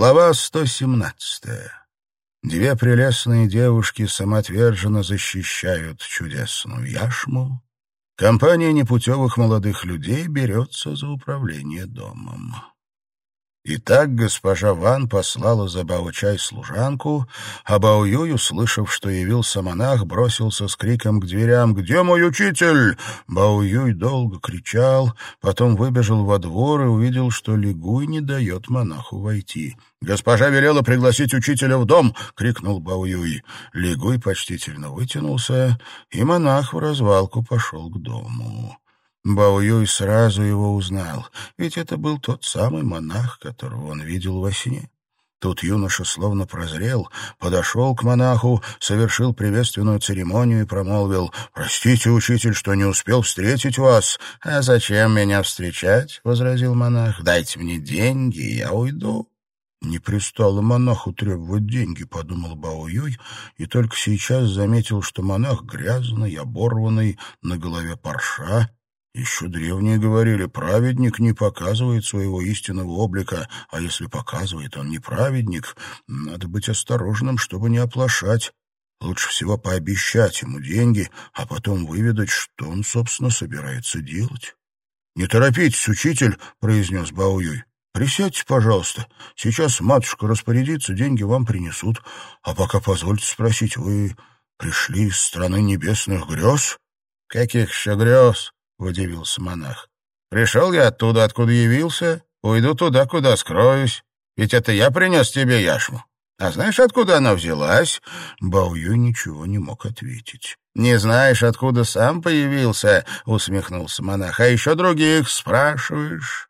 Глава 117. Две прелестные девушки самоотверженно защищают чудесную яшму. Компания непутевых молодых людей берется за управление домом. Итак, госпожа Ван послала за Бао-чай служанку, а Бао-юй, услышав, что явился монах, бросился с криком к дверям «Где мой учитель?». Бао-юй долго кричал, потом выбежал во двор и увидел, что Лигуй не дает монаху войти. «Госпожа велела пригласить учителя в дом!» — крикнул Бао-юй. Лигуй почтительно вытянулся, и монах в развалку пошел к дому. Бао-Юй сразу его узнал, ведь это был тот самый монах, которого он видел во сне. Тут юноша словно прозрел, подошел к монаху, совершил приветственную церемонию и промолвил «Простите, учитель, что не успел встретить вас». «А зачем меня встречать?» — возразил монах. «Дайте мне деньги, я уйду». «Не пристало монаху требовать деньги», — подумал Бао-Юй, и только сейчас заметил, что монах грязный, оборванный, на голове парша, еще древние говорили, праведник не показывает своего истинного облика, а если показывает, он не праведник. Надо быть осторожным, чтобы не оплошать. Лучше всего пообещать ему деньги, а потом выведать, что он, собственно, собирается делать. — Не торопитесь, учитель, — произнес Баоюй. — Присядьте, пожалуйста. Сейчас матушка распорядится, деньги вам принесут. А пока позвольте спросить, вы пришли из страны небесных грез? — Каких еще грез? — удивился монах. «Пришел я оттуда, откуда явился, уйду туда, куда скроюсь. Ведь это я принес тебе яшму. А знаешь, откуда она взялась?» Баую ничего не мог ответить. «Не знаешь, откуда сам появился?» — усмехнулся монах. «А еще других спрашиваешь?»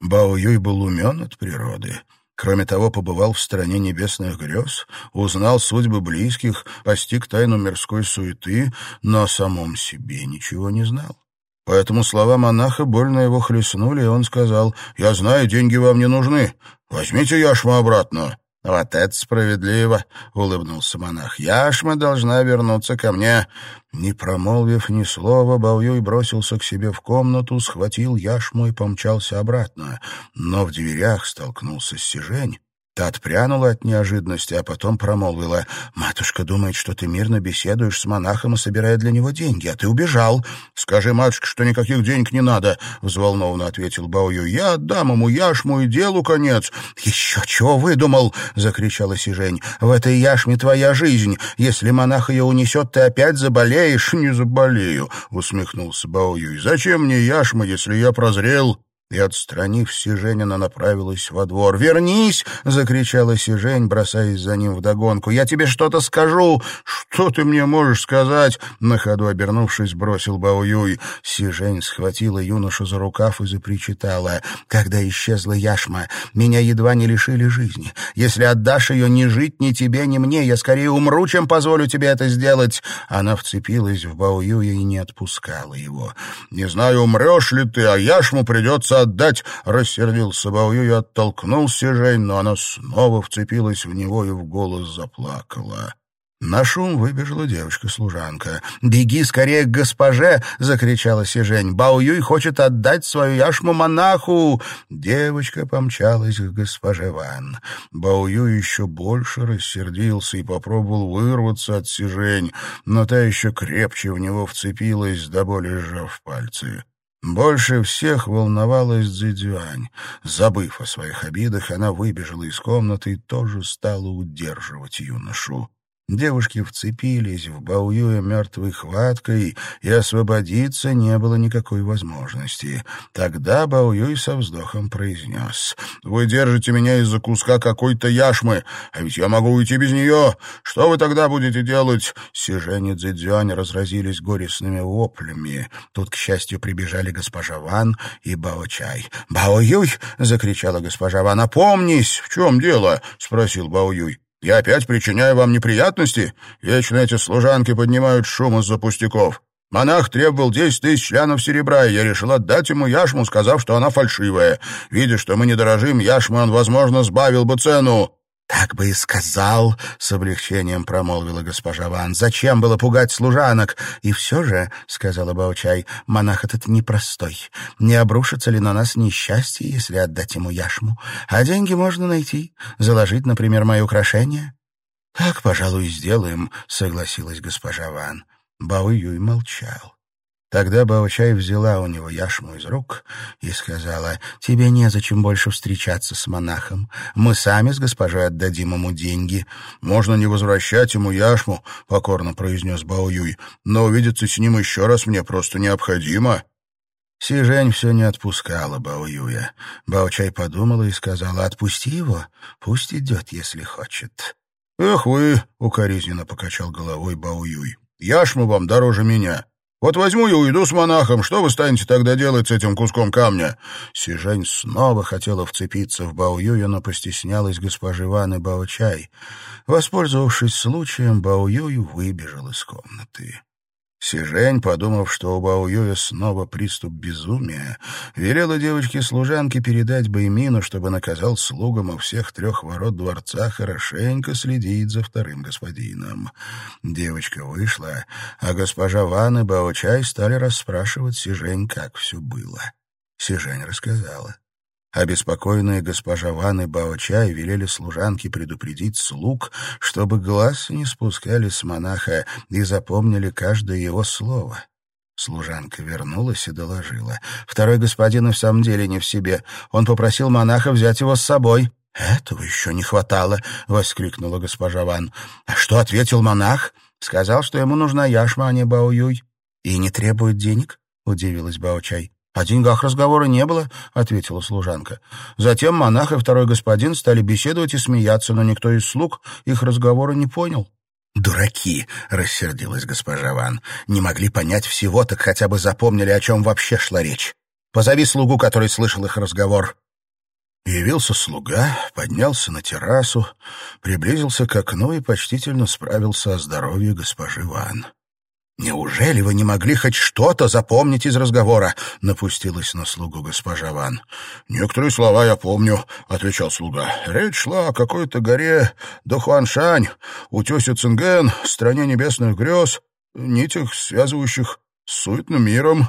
Бао был умен от природы. Кроме того, побывал в стране небесных грез, узнал судьбы близких, постиг тайну мирской суеты, но о самом себе ничего не знал. Поэтому слова монаха больно его хлестнули, и он сказал, «Я знаю, деньги вам не нужны. Возьмите яшму обратно». «Вот это справедливо», — улыбнулся монах. «Яшма должна вернуться ко мне». Не промолвив ни слова, Баоюй бросился к себе в комнату, схватил яшму и помчался обратно. Но в дверях столкнулся с Сижень Та отпрянула от неожиданности, а потом промолвила. «Матушка думает, что ты мирно беседуешь с монахом и собирая для него деньги, а ты убежал. Скажи, матушка, что никаких денег не надо», — взволнованно ответил Баою. «Я отдам ему яшму и делу конец». «Еще чего выдумал?» — закричала Сижень. «В этой яшме твоя жизнь. Если монах ее унесет, ты опять заболеешь». «Не заболею», — усмехнулся Баою. «Зачем мне яшма, если я прозрел?» И, отстранив Сиженина, направилась во двор. «Вернись!» — закричала Сижень, бросаясь за ним вдогонку. «Я тебе что-то скажу!» «Что ты мне можешь сказать?» На ходу обернувшись, бросил Баоюй. Сижень схватила юношу за рукав и запричитала. «Когда исчезла яшма, меня едва не лишили жизни. Если отдашь ее ни жить ни тебе, ни мне, я скорее умру, чем позволю тебе это сделать!» Она вцепилась в Баоюя и не отпускала его. «Не знаю, умрешь ли ты, а яшму придется отдать!» — рассердился Баую и оттолкнул Сижень, но она снова вцепилась в него и в голос заплакала. На шум выбежала девочка-служанка. «Беги скорее к госпоже!» — закричала Сижень. «Бао-Юй хочет отдать свою яшму монаху!» Девочка помчалась к госпоже Ван. Бао-Юй еще больше рассердился и попробовал вырваться от Сижень, но та еще крепче в него вцепилась, до боли сжав пальцы. Больше всех волновалась Цзэцзюань. Забыв о своих обидах, она выбежала из комнаты и тоже стала удерживать юношу. Девушки вцепились в Баоюя мертвой хваткой, и освободиться не было никакой возможности. Тогда Баоюй со вздохом произнес. «Вы держите меня из-за куска какой-то яшмы, а ведь я могу уйти без нее. Что вы тогда будете делать?» Сижень и Цзэцзюань разразились горестными воплями. Тут, к счастью, прибежали госпожа Ван и Бао-Чай. Закричала госпожа Ван. «Опомнись! В чем дело?» — спросил Бао-Юй. Я опять причиняю вам неприятности? Вечно эти служанки поднимают шум из-за пустяков. Монах требовал десять тысяч членов серебра, и я решил отдать ему яшму, сказав, что она фальшивая. Видя, что мы не дорожим яшмой, он, возможно, сбавил бы цену. «Так бы и сказал», — с облегчением промолвила госпожа Ван. «Зачем было пугать служанок?» «И все же», — сказала Баучай, — «монах этот непростой. Не обрушится ли на нас несчастье, если отдать ему яшму? А деньги можно найти, заложить, например, мои украшения». «Так, пожалуй, сделаем», — согласилась госпожа Ван. Бао Юй молчал. Тогда Баочай взяла у него яшму из рук и сказала, «Тебе незачем больше встречаться с монахом. Мы сами с госпожой отдадим ему деньги». «Можно не возвращать ему яшму», — покорно произнес Бао Юй, «но увидеться с ним еще раз мне просто необходимо». Сижень все не отпускала Бао Юя. Подумала и сказала, «Отпусти его, пусть идет, если хочет». «Эх вы!» — укоризненно покачал головой Бао Юй. «Яшма вам дороже меня». Вот возьму и уйду с монахом. Что вы станете тогда делать с этим куском камня?» Сижень снова хотела вцепиться в Баоюя, но постеснялась госпожи Ваны Баочай. Воспользовавшись случаем, Баоюй выбежал из комнаты. Сижень, подумав, что у Баоюя снова приступ безумия, велела девочке-служанке передать Баймину, чтобы наказал слугам у всех трех ворот дворца хорошенько следить за вторым господином. Девочка вышла, а госпожа Ван и Баочай стали расспрашивать Сижень, как все было. Сижень рассказала. Обеспокоенные госпожа Ван и Баочай велели служанке предупредить слуг, чтобы глаз не спускали с монаха и запомнили каждое его слово. Служанка вернулась и доложила. Второй господин и в самом деле не в себе. Он попросил монаха взять его с собой. «Этого еще не хватало!» — воскликнула госпожа Ван. «А что ответил монах?» «Сказал, что ему нужна яшма, а не Баоюй». «И не требует денег?» — удивилась Баочай. «О деньгах разговора не было», — ответила служанка. Затем монах и второй господин стали беседовать и смеяться, но никто из слуг их разговора не понял. «Дураки!» — рассердилась госпожа Ван. «Не могли понять всего, так хотя бы запомнили, о чем вообще шла речь. Позови слугу, который слышал их разговор». Явился слуга, поднялся на террасу, приблизился к окну и почтительно справился о здоровье госпожи Ван. «Неужели вы не могли хоть что-то запомнить из разговора?» — напустилась на слугу госпожа Ван. «Некоторые слова я помню», — отвечал слуга. «Речь шла о какой-то горе Дохуаншань, утесе Цинген, стране небесных грез, нитях, связывающих с суетным миром».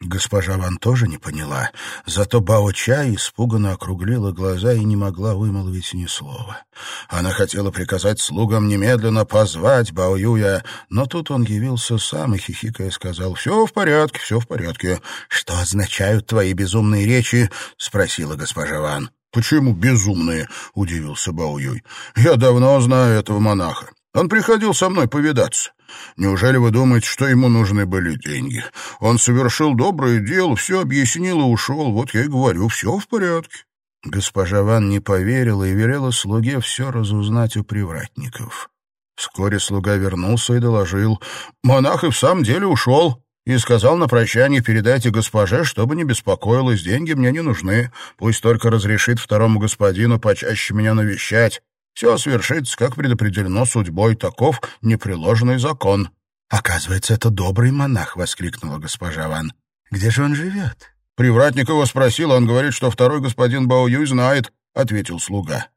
Госпожа Ван тоже не поняла, зато Бао-Чай испуганно округлила глаза и не могла вымолвить ни слова. Она хотела приказать слугам немедленно позвать Бао-Юя, но тут он явился сам и, хихикая, сказал «Все в порядке, все в порядке». «Что означают твои безумные речи?» — спросила госпожа Ван. «Почему безумные?» — удивился Бао-Юй. «Я давно знаю этого монаха. Он приходил со мной повидаться. Неужели вы думаете, что ему нужны были деньги? Он совершил доброе дело, все объяснил и ушел. Вот я и говорю, все в порядке». Госпожа Ван не поверила и велела слуге все разузнать у привратников. Вскоре слуга вернулся и доложил. «Монах и в самом деле ушел» и сказал на прощание передайте госпоже, чтобы не беспокоилась, деньги мне не нужны, пусть только разрешит второму господину почаще меня навещать, все свершится, как предопределено судьбой, таков непреложный закон». «Оказывается, это добрый монах», — воскликнула госпожа Ван. «Где же он живет?» Привратник его спросил, он говорит, что второй господин Баоюй знает, — ответил слуга.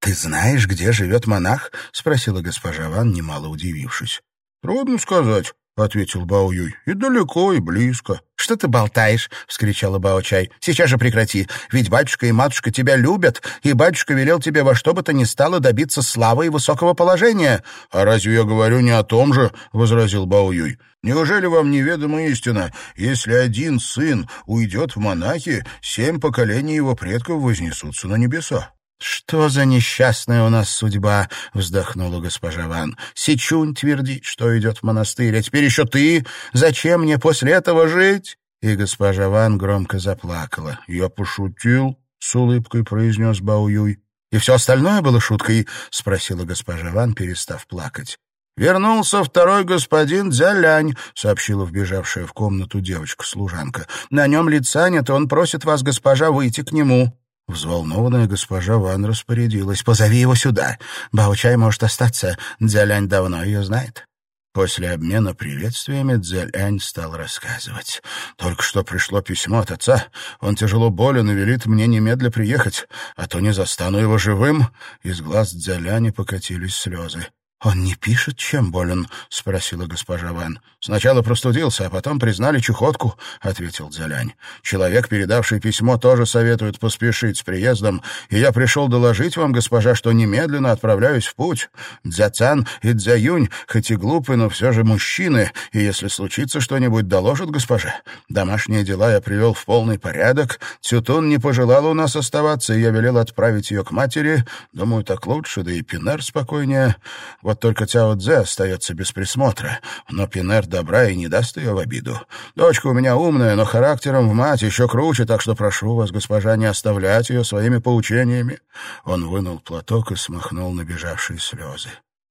«Ты знаешь, где живет монах?» — спросила госпожа Ван, немало удивившись. «Трудно сказать. — ответил Бао-Юй. — И далеко, и близко. — Что ты болтаешь? — вскричала Бао-Чай. — Сейчас же прекрати. Ведь батюшка и матушка тебя любят, и батюшка велел тебе во что бы то ни стало добиться славы и высокого положения. — А разве я говорю не о том же? — возразил Бао-Юй. — Неужели вам неведома истина? Если один сын уйдет в монахи, семь поколений его предков вознесутся на небеса. «Что за несчастная у нас судьба?» — вздохнула госпожа Ван. «Сичунь твердит, что идет в монастырь, а теперь еще ты. Зачем мне после этого жить?» И госпожа Ван громко заплакала. «Я пошутил», — с улыбкой произнес Баоюй. «И все остальное было шуткой?» — спросила госпожа Ван, перестав плакать. «Вернулся второй господин Дзялянь», — сообщила вбежавшая в комнату девочка-служанка. «На нем лица нет, он просит вас, госпожа, выйти к нему». Взволнованная госпожа Ван распорядилась. «Позови его сюда. Баучай может остаться. Дзялянь давно ее знает». После обмена приветствиями Цзэлянь стал рассказывать. «Только что пришло письмо от отца. Он тяжело болен и велит мне немедля приехать, а то не застану его живым». Из глаз Цзэляни покатились слезы. «Он не пишет, чем болен?» — спросила госпожа Ван. «Сначала простудился, а потом признали чехотку», — ответил Дзялянь. «Человек, передавший письмо, тоже советует поспешить с приездом, и я пришел доложить вам, госпожа, что немедленно отправляюсь в путь. Дзяцан и Дзяюнь, хоть и глупы, но все же мужчины, и если случится что-нибудь, доложат госпоже. Домашние дела я привел в полный порядок. Цютун не пожелала у нас оставаться, и я велел отправить ее к матери. Думаю, так лучше, да и Пинер спокойнее». Вот только Цяо Цзэ остается без присмотра, но Пинер добра и не даст ее в обиду. Дочка у меня умная, но характером в мать еще круче, так что прошу вас, госпожа, не оставлять ее своими поучениями». Он вынул платок и смахнул набежавшие слезы.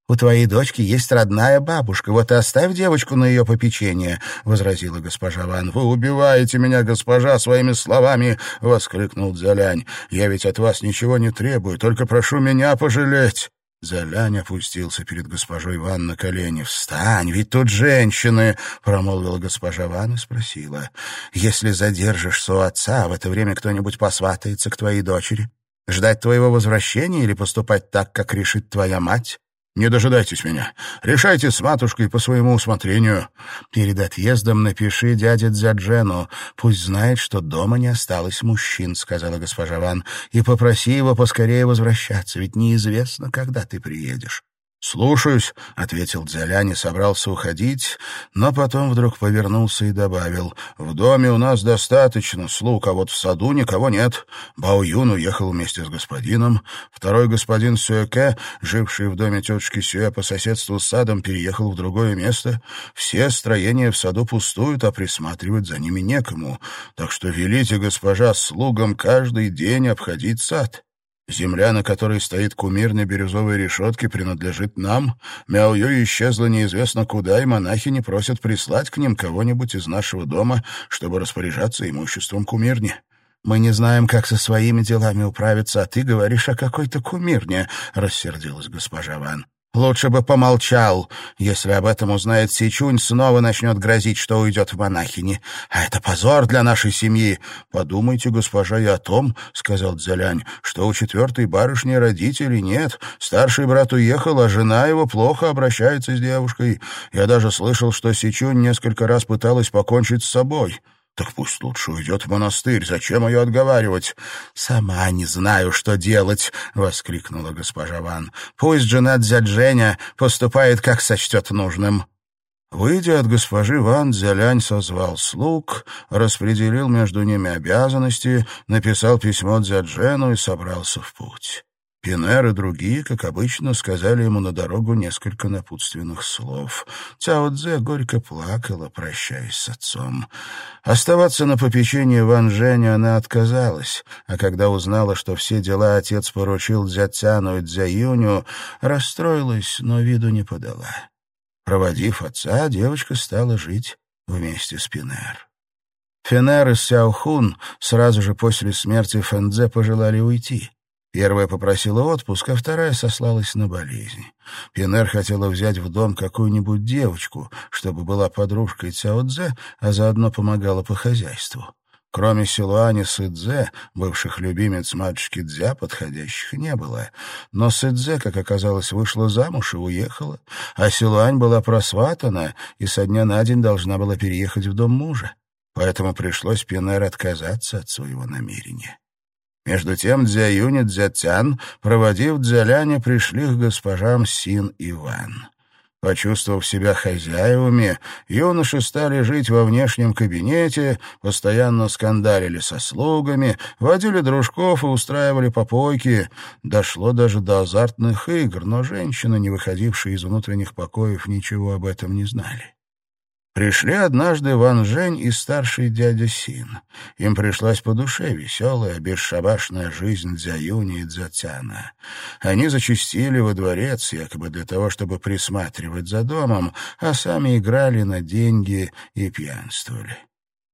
«У твоей дочки есть родная бабушка, вот и оставь девочку на ее попечение», — возразила госпожа Ван. «Вы убиваете меня, госпожа, своими словами!» — воскликнул Дзялянь. «Я ведь от вас ничего не требую, только прошу меня пожалеть». Залянь опустился перед госпожой Ван на колени. «Встань, ведь тут женщины!» — промолвила госпожа Ван и спросила. «Если задержишься у отца, в это время кто-нибудь посватается к твоей дочери? Ждать твоего возвращения или поступать так, как решит твоя мать?» Не дожидайтесь меня. Решайте с матушкой по своему усмотрению. Перед отъездом напиши дяде Дзяджену. Пусть знает, что дома не осталось мужчин, — сказала госпожа Ван, — и попроси его поскорее возвращаться, ведь неизвестно, когда ты приедешь. «Слушаюсь», — ответил Дзялянь и собрался уходить, но потом вдруг повернулся и добавил, «В доме у нас достаточно слуг, а вот в саду никого нет. Бао Юн уехал вместе с господином. Второй господин Сюэке, живший в доме тетушки Сюэ по соседству с садом, переехал в другое место. Все строения в саду пустуют, а присматривать за ними некому. Так что велите, госпожа, слугам каждый день обходить сад». Земля, на которой стоит кумир на бирюзовой решетке, принадлежит нам. Мяую исчезла неизвестно куда, и монахи не просят прислать к ним кого-нибудь из нашего дома, чтобы распоряжаться имуществом кумирни. Мы не знаем, как со своими делами управиться, а ты говоришь о какой-то кумирне, — рассердилась госпожа Ван. Лучше бы помолчал. Если об этом узнает Сичунь, снова начнет грозить, что уйдет в монахини. А это позор для нашей семьи. Подумайте, госпожа, и о том, — сказал Дзялянь, — что у четвертой барышни родителей нет. Старший брат уехал, а жена его плохо обращается с девушкой. Я даже слышал, что Сичунь несколько раз пыталась покончить с собой. «Так пусть лучше уйдет в монастырь. Зачем ее отговаривать?» «Сама не знаю, что делать», — воскликнула госпожа Ван. «Пусть жена Дзядженя поступает, как сочтет нужным». Выйдя от госпожи Ван, Дзялянь созвал слуг, распределил между ними обязанности, написал письмо Дзяджену и собрался в путь. Пинер и другие, как обычно, сказали ему на дорогу несколько напутственных слов. Цяо Цзэ горько плакала, прощаясь с отцом. Оставаться на попечении Ван Женя она отказалась, а когда узнала, что все дела отец поручил Цяну и Дзяюню, расстроилась, но виду не подала. Проводив отца, девочка стала жить вместе с Пинер. Фенер и Сяохун сразу же после смерти Фэнзе пожелали уйти. Первая попросила отпуск, а вторая сослалась на болезнь. Пинер хотела взять в дом какую-нибудь девочку, чтобы была подружкой Цяо-Дзе, а заодно помогала по хозяйству. Кроме Силуани Сыдзе, бывших любимец матушки Дзя, подходящих не было. Но Сыдзе, как оказалось, вышла замуж и уехала, а Силуань была просватана и со дня на день должна была переехать в дом мужа. Поэтому пришлось Пинер отказаться от своего намерения. Между тем Дзяюнь и Дзятян, проводив Дзяляня, пришли к госпожам Син и Ван. Почувствовав себя хозяевами, юноши стали жить во внешнем кабинете, постоянно скандалили со слугами, водили дружков и устраивали попойки. Дошло даже до азартных игр, но женщины, не выходившие из внутренних покоев, ничего об этом не знали. Пришли однажды Ван Жень и старший дядя Син. Им пришлась по душе веселая, бесшабашная жизнь Дзяюни и Дзятяна. Они зачастили во дворец, якобы для того, чтобы присматривать за домом, а сами играли на деньги и пьянствовали.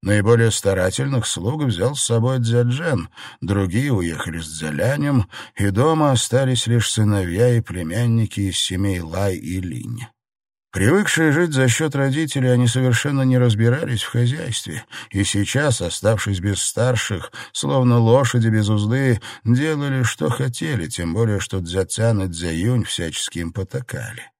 Наиболее старательных слуг взял с собой Дзяджен, другие уехали с Дзялянем, и дома остались лишь сыновья и племянники из семей Лай и Линь. Привыкшие жить за счет родителей, они совершенно не разбирались в хозяйстве, и сейчас, оставшись без старших, словно лошади без узды, делали, что хотели, тем более, что Дзяцян и Дзяюнь всячески им потакали.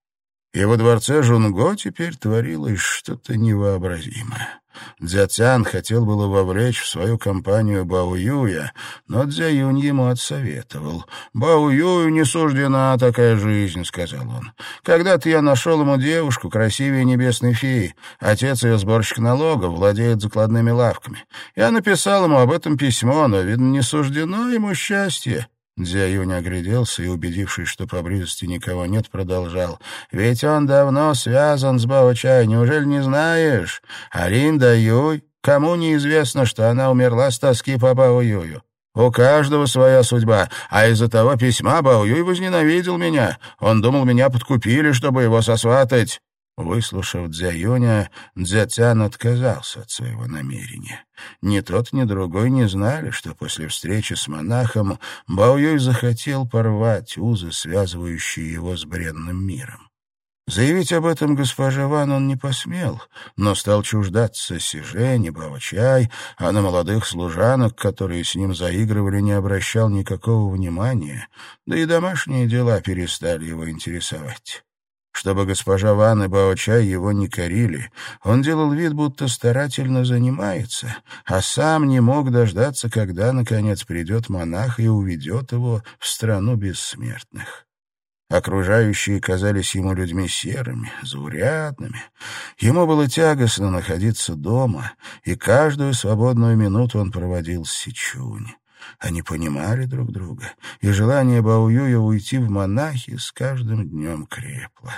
И во дворце Жунго теперь творилось что-то невообразимое. Дзяцян хотел было вовлечь в свою компанию Бао Юя, но Дзяюнь ему отсоветовал. «Бао Юю не суждена такая жизнь», — сказал он. «Когда-то я нашел ему девушку, красивее небесной феи. Отец ее сборщик налогов, владеет закладными лавками. Я написал ему об этом письмо, но, видно, не суждено ему счастье». Дзя Юнь огляделся и, убедившись, что поблизости никого нет, продолжал. «Ведь он давно связан с Бао-Чай, неужели не знаешь? Арин Да Юй, кому неизвестно, что она умерла с тоски по Бао-Юю? У каждого своя судьба, а из-за того письма Бао-Юй возненавидел меня. Он думал, меня подкупили, чтобы его сосватать. Выслушав Дзяюня, Дзяцян отказался от своего намерения. Ни тот, ни другой не знали, что после встречи с монахом Баоюй захотел порвать узы, связывающие его с бренным миром. Заявить об этом госпоже Ван он не посмел, но стал чуждаться Сижени, Баочай, а на молодых служанок, которые с ним заигрывали, не обращал никакого внимания, да и домашние дела перестали его интересовать. Чтобы госпожа Ван и Баочай его не корили, он делал вид, будто старательно занимается, а сам не мог дождаться, когда, наконец, придет монах и уведет его в страну бессмертных. Окружающие казались ему людьми серыми, заурядными. Ему было тягостно находиться дома, и каждую свободную минуту он проводил с Сичунь. Они понимали друг друга, и желание Баоюя уйти в монахи с каждым днем крепло.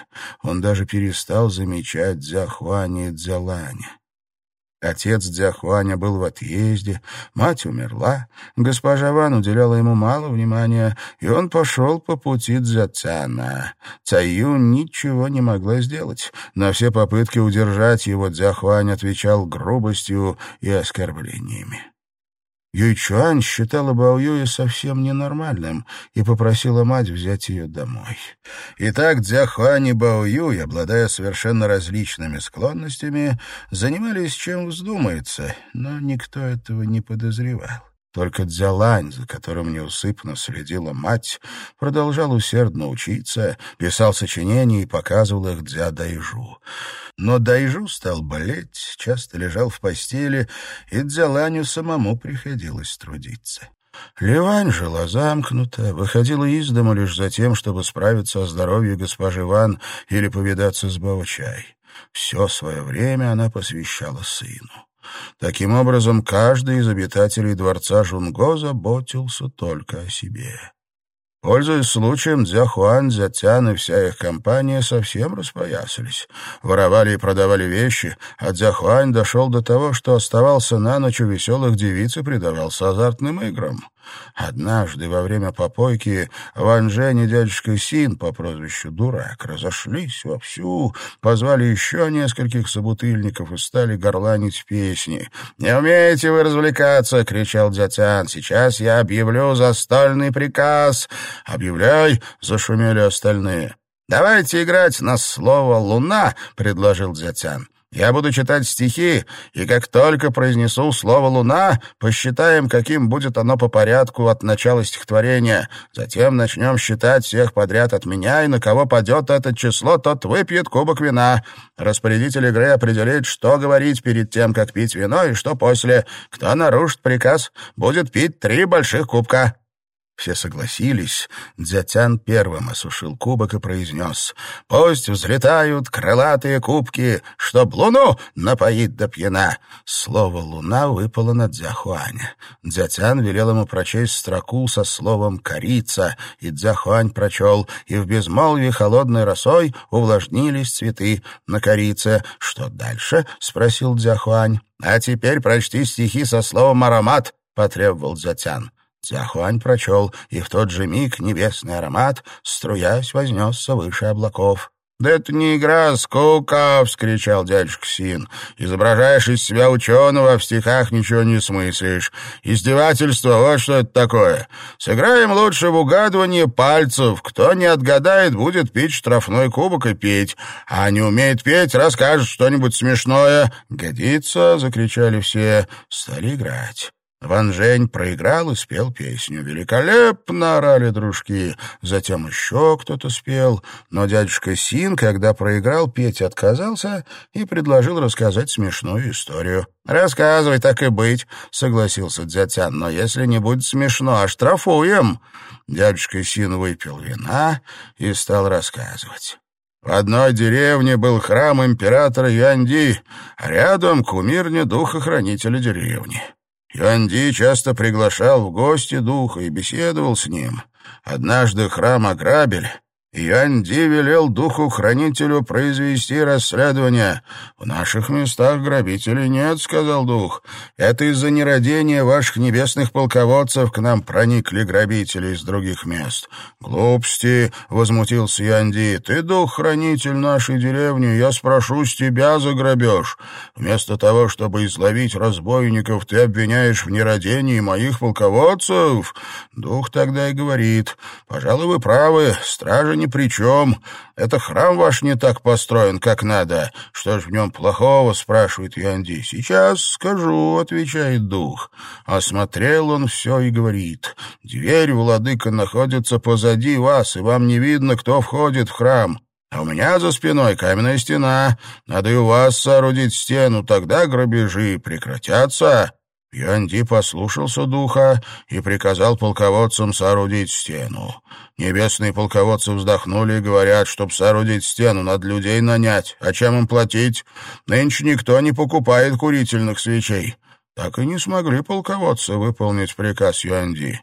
Он даже перестал замечать Дзяхуаня и Дзяланя. Отец Дзяхуаня был в отъезде, мать умерла, госпожа Ван уделяла ему мало внимания, и он пошел по пути Дзяцана. Цаюн ничего не могла сделать. На все попытки удержать его Дзяхуань отвечал грубостью и оскорблениями. Юйчуань считала Баоюя совсем ненормальным и попросила мать взять ее домой. Итак, Дзяхуань и Баоюй, обладая совершенно различными склонностями, занимались чем вздумается, но никто этого не подозревал. Только Дзялань, за которым неусыпно следила мать, продолжал усердно учиться, писал сочинения и показывал их Дзя Дайжу. Но Дайжу стал болеть, часто лежал в постели, и Дзяланю самому приходилось трудиться. Ливань жила замкнута, выходила из дома лишь за тем, чтобы справиться о здоровье госпожи Ван или повидаться с Баочай. Все свое время она посвящала сыну. Таким образом, каждый из обитателей дворца Жунго заботился только о себе. Пользуясь случаем, Дзяхуан, Дзятян и вся их компания совсем распоясались. Воровали и продавали вещи, а Дзяхуань дошел до того, что оставался на ночь у веселых девиц и предавался азартным играм. Однажды во время попойки Ван Жень и дядюшка Син по прозвищу Дурак разошлись вовсю, позвали еще нескольких собутыльников и стали горланить песни. «Не умеете вы развлекаться!» — кричал Дзятян. «Сейчас я объявлю застольный приказ!» «Объявляй!» — зашумели остальные. «Давайте играть на слово «луна», — предложил Дзятян. Я буду читать стихи, и как только произнесу слово «луна», посчитаем, каким будет оно по порядку от начала стихотворения. Затем начнем считать всех подряд от меня, и на кого падет это число, тот выпьет кубок вина. Распорядитель игры определит, что говорить перед тем, как пить вино, и что после. Кто нарушит приказ, будет пить три больших кубка. Все согласились. Дзятян первым осушил кубок и произнес «Пусть взлетают крылатые кубки, чтоб луну напоить до пьяна». Слово «луна» выпало на Дзяхуаня. Дзятян велел ему прочесть строку со словом «корица», и Дзяхуань прочел «И в безмолвии холодной росой увлажнились цветы на корице». «Что дальше?» — спросил Дзяхуань. «А теперь прочти стихи со словом «аромат», — потребовал Дзятян. Цзяхуань прочел, и в тот же миг небесный аромат, струясь, вознесся выше облаков. «Да это не игра, а скука!» — вскричал дядюшка Син. «Изображаешь из себя ученого, в стихах ничего не смыслишь. Издевательство, вот что это такое. Сыграем лучше в угадывание пальцев. Кто не отгадает, будет пить штрафной кубок и петь. А не умеет петь, расскажет что-нибудь смешное». «Годится!» — закричали все. Стали играть. Ван Жень проиграл и спел песню. «Великолепно!» — орали дружки. Затем еще кто-то спел. Но дядюшка Син, когда проиграл, петь отказался и предложил рассказать смешную историю. «Рассказывай, так и быть», — согласился Дзятян. «Но если не будет смешно, оштрафуем». Дядюшка Син выпил вина и стал рассказывать. В одной деревне был храм императора Юанди, а рядом кумирня духохранителя деревни. Юанди часто приглашал в гости духа и беседовал с ним. Однажды храм ограбили, Янди велел духу-хранителю произвести расследование. «В наших местах грабителей нет», — сказал дух. «Это из-за нерадения ваших небесных полководцев к нам проникли грабители из других мест». «Глупости», — возмутился Янди. «Ты дух-хранитель нашей деревни, я спрошу с тебя за грабеж. Вместо того, чтобы изловить разбойников, ты обвиняешь в нерадении моих полководцев?» Дух тогда и говорит. «Пожалуй, вы правы, стражи не ни при чем. Это храм ваш не так построен, как надо. Что ж в нем плохого?» — спрашивает Янди. «Сейчас скажу», — отвечает дух. Осмотрел он все и говорит. «Дверь, владыка, находится позади вас, и вам не видно, кто входит в храм». А у меня за спиной каменная стена. Надо и у вас соорудить стену, тогда грабежи прекратятся. Янди послушался духа и приказал полководцам соорудить стену. Небесные полководцы вздохнули и говорят, чтоб соорудить стену, надо людей нанять. А чем им платить? Нынче никто не покупает курительных свечей. Так и не смогли полководцы выполнить приказ Юанди.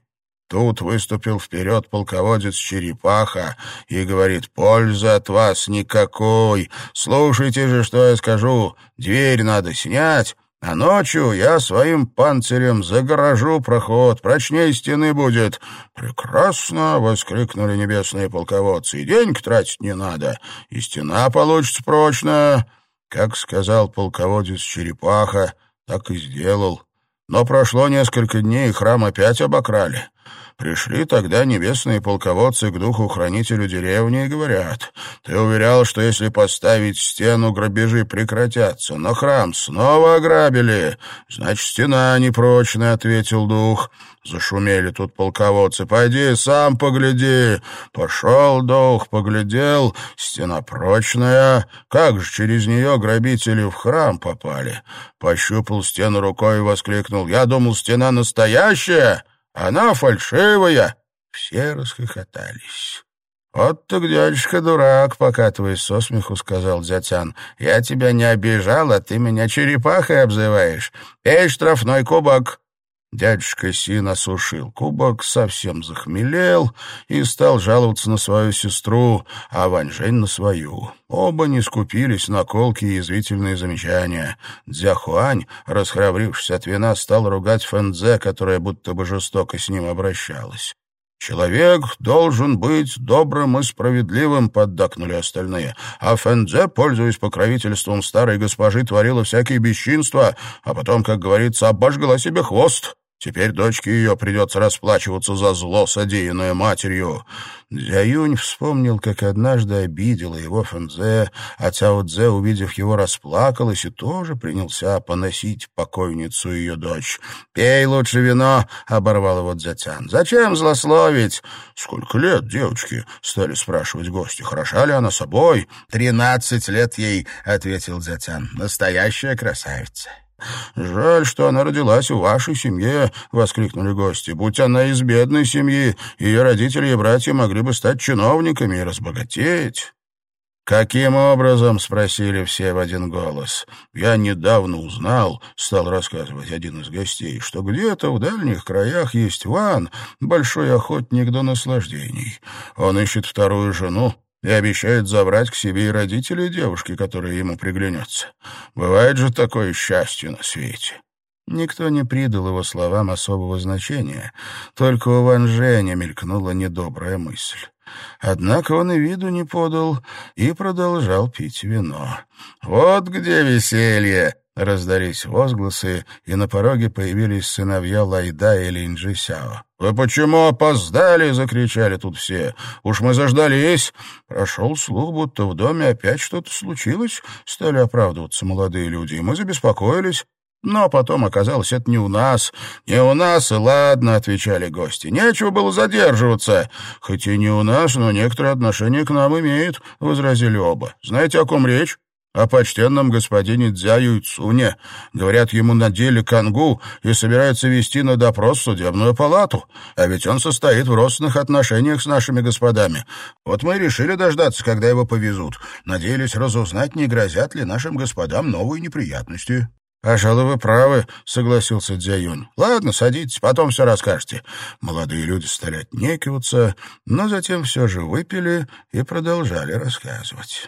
Тут выступил вперед полководец Черепаха и говорит, «Пользы от вас никакой. Слушайте же, что я скажу. Дверь надо снять, а ночью я своим панцирем загорожу проход, прочнее стены будет. Прекрасно, — воскликнули небесные полководцы, — и денег тратить не надо, и стена получится прочная. Как сказал полководец Черепаха, так и сделал. Но прошло несколько дней, и храм опять обокрали. Пришли тогда небесные полководцы к духу-хранителю деревни и говорят, «Ты уверял, что если поставить стену, грабежи прекратятся, но храм снова ограбили. Значит, стена непрочная», — ответил дух. Зашумели тут полководцы. «Пойди, сам погляди!» Пошел дух, поглядел, стена прочная. Как же через нее грабители в храм попали? Пощупал стену рукой и воскликнул. «Я думал, стена настоящая!» Она фальшивая. Все расхохотались. «Вот так дядюшка дурак», — покатываясь со смеху, сказал Дзятян. «Я тебя не обижал, а ты меня черепахой обзываешь. Пей штрафной кубок». Дядюшка Син осушил кубок, совсем захмелел и стал жаловаться на свою сестру, а Ваньжень на свою. Оба не скупились на колки и язвительные замечания. Дзяхуань, расхрабрившись от вина, стал ругать Фэнзе, которая будто бы жестоко с ним обращалась. «Человек должен быть добрым и справедливым», — поддакнули остальные. А Фэнзе, пользуясь покровительством старой госпожи, творила всякие бесчинства, а потом, как говорится, обожгла себе хвост. Теперь дочке ее придется расплачиваться за зло, содеянное матерью. Дзяюнь вспомнил, как однажды обидела его Фэнзе, а Цяо Цзэ, увидев его, расплакалась и тоже принялся поносить покойницу ее дочь. «Пей лучше вино», — оборвал его Дзятян. «Зачем злословить?» «Сколько лет девочки?» — стали спрашивать гости. «Хороша ли она собой?» «Тринадцать лет ей», — ответил Дзятян. «Настоящая красавица». «Жаль, что она родилась в вашей семье», — воскликнули гости. «Будь она из бедной семьи, ее родители и братья могли бы стать чиновниками и разбогатеть». «Каким образом?» — спросили все в один голос. «Я недавно узнал», — стал рассказывать один из гостей, «что где-то в дальних краях есть Ван, большой охотник до наслаждений. Он ищет вторую жену, и обещает забрать к себе и родителей девушки, которая ему приглянется. Бывает же такое счастье на свете. Никто не придал его словам особого значения, только у Ван Женя мелькнула недобрая мысль. Однако он и виду не подал и продолжал пить вино. «Вот где веселье!» Раздались возгласы, и на пороге появились сыновья Лайда и Линджисяо. «Вы почему опоздали?» — закричали тут все. «Уж мы заждались!» Прошел слух, будто в доме опять что-то случилось. Стали оправдываться молодые люди, и мы забеспокоились. Но потом оказалось, это не у нас. Не у нас, и ладно, — отвечали гости. Нечего было задерживаться. Хоть и не у нас, но некоторое отношение к нам имеет, — возразили оба. Знаете, о ком речь? О почтенном господине Дзяю Цуне. Говорят, ему надели кангу и собираются вести на допрос судебную палату. А ведь он состоит в родственных отношениях с нашими господами. Вот мы и решили дождаться, когда его повезут. Надеялись разузнать, не грозят ли нашим господам новые неприятности. «Пожалуй, вы правы», — согласился Дзяюнь. «Ладно, садитесь, потом все расскажете». Молодые люди стали отнекиваться, но затем все же выпили и продолжали рассказывать.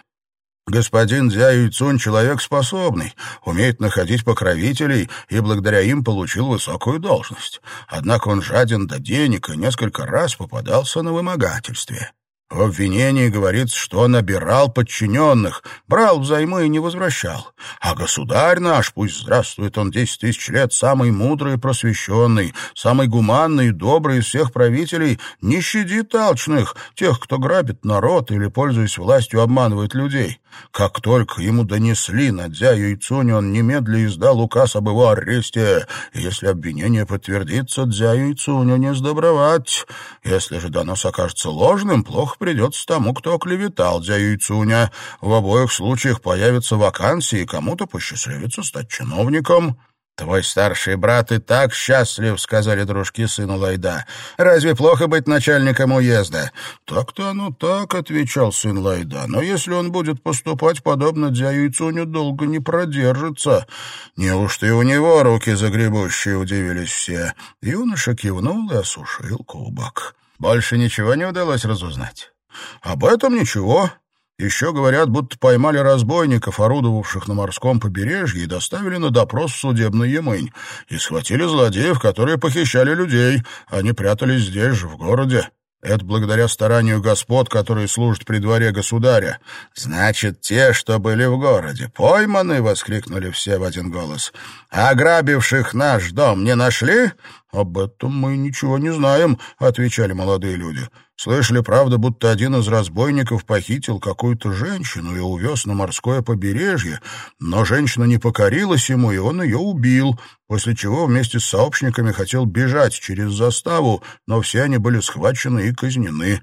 Господин Дзя Юйцун человек способный, умеет находить покровителей и благодаря им получил высокую должность. Однако он жаден до денег и несколько раз попадался на вымогательстве. В обвинении говорится, что он обирал подчиненных, брал взаймы и не возвращал. А государь наш, пусть здравствует он десять тысяч лет, самый мудрый и просвещенный, самый гуманный и добрый из всех правителей, не щадит алчных, тех, кто грабит народ или, пользуясь властью, обманывает людей. Как только ему донесли на Дзяю и Цунь, он немедленно издал указ об его аресте. Если обвинение подтвердится, Дзяю и Цуню не сдобровать. Если же донос окажется ложным, плохо придется тому, кто оклеветал Дзяю и Цуня. В обоих случаях появятся вакансии, и кому-то посчастливится стать чиновником. «Твой старший брат и так счастлив», — сказали дружки сыну Лайда. «Разве плохо быть начальником уезда?» «Так-то оно так», — отвечал сын Лайда. «Но если он будет поступать подобно Дзяю и Цуню, долго не продержится». «Неужто и у него руки загребущие?» — удивились все. Юноша кивнул и осушил кубок. «Больше ничего не удалось разузнать?» «Об этом ничего. Еще говорят, будто поймали разбойников, орудовавших на морском побережье, и доставили на допрос в судебный Ямынь. И схватили злодеев, которые похищали людей. Они прятались здесь же, в городе. Это благодаря старанию господ, которые служат при дворе государя. Значит, те, что были в городе, пойманы, — воскликнули все в один голос. Ограбивших наш дом не нашли? Об этом мы ничего не знаем, — отвечали молодые люди. Слышали, правда, будто один из разбойников похитил какую-то женщину и увез на морское побережье, но женщина не покорилась ему, и он ее убил, после чего вместе с сообщниками хотел бежать через заставу, но все они были схвачены и казнены.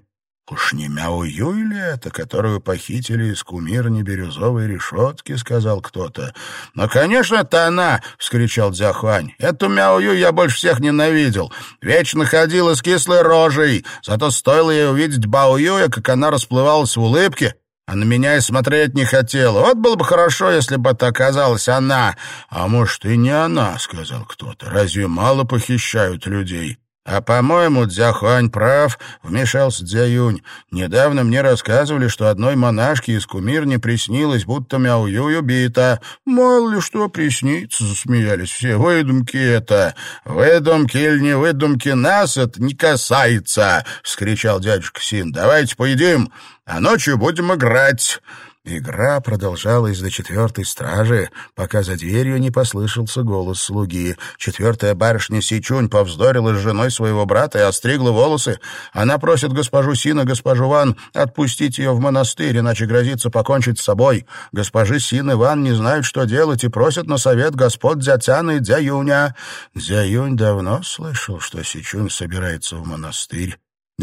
«Уж не Мяу Юй ли это, которую похитили из кумирни бирюзовой решетки?» — сказал кто-то. «Ну, конечно, это она!» — вскричал Дзяхуань. «Эту Мяу Юй я больше всех ненавидел. Вечно ходила с кислой рожей. Зато стоило ей увидеть Бао Юя, как она расплывалась в улыбке, а на меня и смотреть не хотела. Вот было бы хорошо, если бы это оказалась она. А может, и не она, — сказал кто-то. Разве мало похищают людей? «А, по-моему, Дзяхуань прав», — вмешался Дзяюнь. «Недавно мне рассказывали, что одной монашке из кумирни приснилось, будто Мяуюй убита. Мало ли что приснится», — засмеялись все. «Выдумки это! Выдумки или не выдумки нас это не касается!» — вскричал дядюшка Син. «Давайте поедим, а ночью будем играть». Игра продолжалась до четвертой стражи, пока за дверью не послышался голос слуги. Четвертая барышня Сичунь повздорила с женой своего брата и остригла волосы. Она просит госпожу Сина, госпожу Ван, отпустить ее в монастырь, иначе грозится покончить с собой. Госпожи Син и Ван не знают, что делать, и просят на совет господ Дзяцяна и Дзяюня. Дзяюнь давно слышал, что Сичунь собирается в монастырь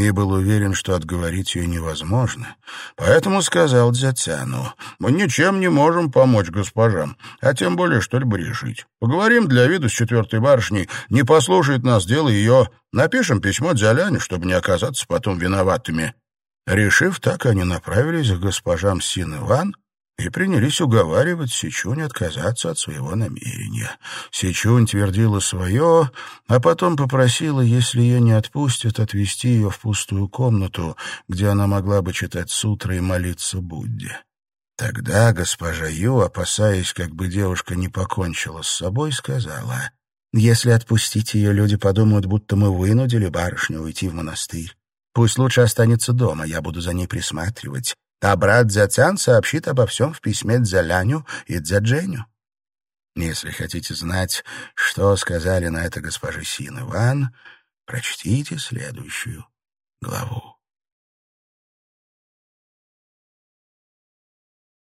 и был уверен, что отговорить ее невозможно. Поэтому сказал Дзяцяну, «Мы ничем не можем помочь госпожам, а тем более что-либо решить. Поговорим для виду с четвертой барышней, не послушает нас дело ее. Напишем письмо Дзяляне, чтобы не оказаться потом виноватыми». Решив так, они направились к госпожам Син и Ван, и принялись уговаривать Сичунь отказаться от своего намерения. Сичунь твердила свое, а потом попросила, если ее не отпустят, отвезти ее в пустую комнату, где она могла бы читать сутры и молиться Будде. Тогда госпожа Ю, опасаясь, как бы девушка не покончила с собой, сказала, «Если отпустить ее, люди подумают, будто мы вынудили барышню уйти в монастырь. Пусть лучше останется дома, я буду за ней присматривать. А брат Дзяцян сообщит обо всем в письме Дзяляню и Дзядженю. Если хотите знать, что сказали на это госпожи Син Иван, прочтите следующую главу.